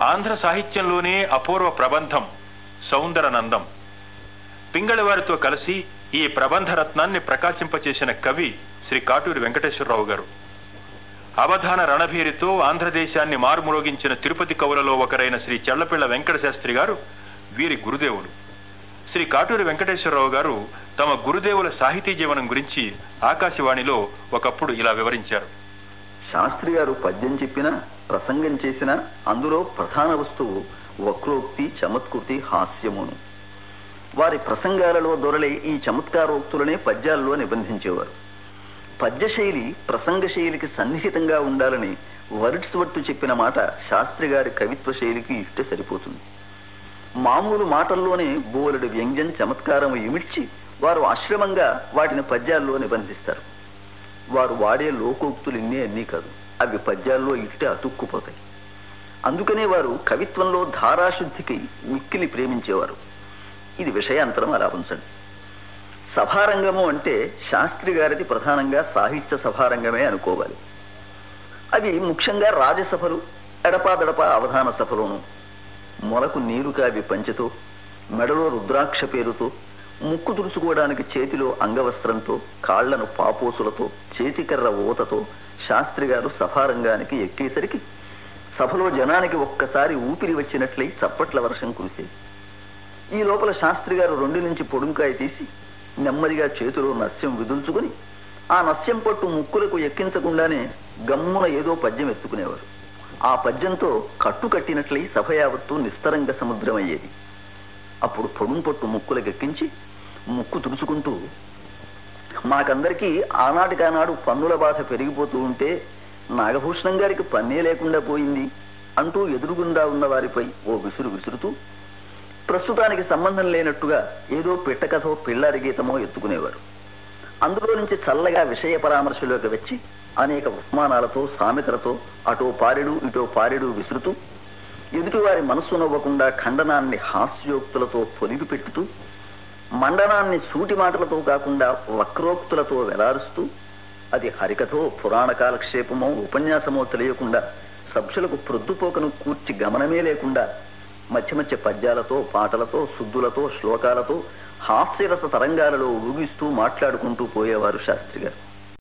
ఆంధ్ర సాహిత్యంలోనే అపూర్వ ప్రబంధం సౌందరనందం. పింగళివారితో కలిసి ఈ ప్రబంధరత్నాన్ని ప్రకాశింపచేసిన కవి శ్రీ కాటూరి వెంకటేశ్వరరావు గారు. అవధాన రణభీరితో ఆంధ్రదేశాన్ని మారుమ్రోగించిన తిరుపతి కవులలో ఒకరైన శ్రీ చెళ్ళపిళ్ళ వెంకట శాస్త్రి గారు వీరి గురుదేవులు. శ్రీ కాటూరి వెంకటేశ్వరరావు గారు తమ గురుదేవుల సాహితీ జీవనం గురించి ఆకాశవాణిలో ఒకప్పుడు ఇలా వివరించారు. శాస్త్రి గారు పద్యం చెప్పినా ప్రసంగం చేసినా అందులో ప్రధాన వస్తువు వక్రోక్తి చమత్కృతి హాస్యమును. వారి ప్రసంగాలలో దొరలే ఈ చమత్కారోక్తులనే పద్యాల్లో నిబంధించేవారు. పద్యశైలి ప్రసంగ శైలికి సన్నిహితంగా ఉండాలని వరుడ్స్వర్త్ చెప్పిన మాట శాస్త్రి గారి కవిత్వ శైలికి ఇష్ట సరిపోతుంది. మామూలు మాటల్లోనే బోలెడు వ్యంగ్యం చమత్కారం ఇమిడ్చి వారు ఆశ్రమంగా వాటిని పద్యాల్లో నిబంధిస్తారు. వారు వాడే లోకోక్తులు ఇన్ని అన్నీ కాదు. అవి పద్యాల్లో ఇట్టే అతుక్కుపోతాయి. అందుకనే వారు కవిత్వంలో ధారాశుద్ధికి మిక్కిలి ప్రేమించేవారు. ఇది విషయాంతరం అలా ఉంచండి. సభారంగము అంటే శాస్త్రి గారిది ప్రధానంగా సాహిత్య సభారంగమే అనుకోవాలి. అవి ముఖ్యంగా రాజసభలు ఎడపాదడపా అవధాన సభలోను. మొలకు నీరు కావి పంచెతో మెడలో రుద్రాక్ష పేరుతో ముక్కు తుడుచుకోవడానికి చేతిలో అంగవస్త్రంతో కాళ్ళను పాపోసులతో చేతికర్ర ఊతతో శాస్త్రి గారు సభారంగానికి ఎక్కేసరికి సభలో జనానికి ఒక్కసారి ఊపిరి వచ్చినట్లయి చప్పట్ల వర్షం కురిసేది. ఈ లోపల శాస్త్రి గారు రెండు నుంచి పొడుంకాయ తీసి నెమ్మదిగా చేతిలో నస్యం విదుల్చుకుని ఆ నస్యం పట్టు ముక్కులకు ఎక్కించకుండానే గమ్మున ఏదో పద్యం ఎత్తుకునేవారు. ఆ పద్యంతో కట్టు కట్టినట్లయి సభ యావత్తు నిస్తరంగ సముద్రం అయ్యేది అప్పుడు పొడుం పొట్టు ముక్కులు ఎక్కించి ముక్కు తుడుచుకుంటూ మాకందరికీ ఆనాటికానాడు పన్నుల బాధ పెరిగిపోతూ ఉంటే నాగభూషణం గారికి పన్నే లేకుండా పోయింది అంటూ ఎదురుగుండా ఉన్న వారిపై ఓ విసురు విసురుతూ ప్రస్తుతానికి సంబంధం లేనట్టుగా ఏదో పిట్టకథో పిల్లారి గీతమో ఎత్తుకునేవారు. అందులో నుంచి చల్లగా విషయ పరామర్శలోకి వచ్చి అనేక ఉపమానాలతో సామెతలతో అటో పారెడు ఇటో పారెడు విసురుతూ ఎదుటివారి మనస్సు నవ్వకుండా ఖండనాన్ని హాస్యోక్తులతో పొలిగి పెట్టుతూ మండనాన్ని సూటి మాటలతో కాకుండా వక్రోక్తులతో వెలారుస్తూ అది హరికథో పురాణ కాలక్షేపమో ఉపన్యాసమో తెలియకుండా సభ్యులకు ప్రొద్దుపోకను కూర్చి గమనమే లేకుండా మధ్య మధ్య పద్యాలతో పాటలతో శుద్ధులతో శ్లోకాలతో హాస్యరస తరంగాలలో ఊగిస్తూ మాట్లాడుకుంటూ పోయేవారు శాస్త్రి గారు.